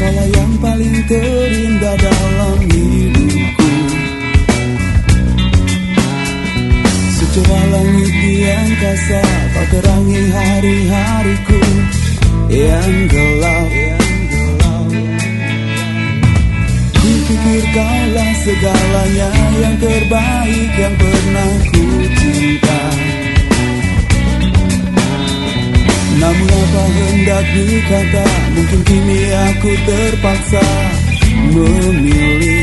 Kaulah yang paling terindah dalam hidupku. Secerah langit di angkasa Kau terangi hari-hariku. Yang gelap Kupikir kaulah segalanya Yang terbaik yang pernah ku cinta apa hendak dikata? Mungkin kini aku terpaksa memilih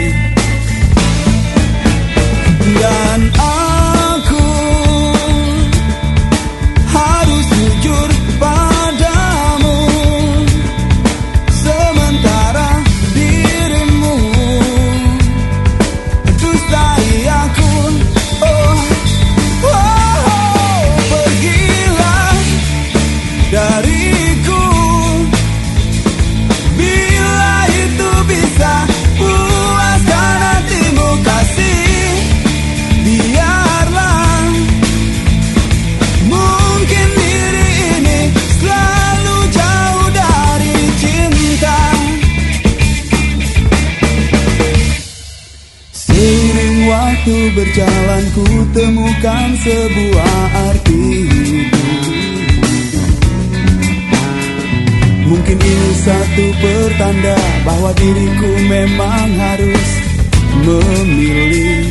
Seiring waktu berjalan ku temukan sebuah arti Mungkin ini satu pertanda bahwa diriku memang harus memilih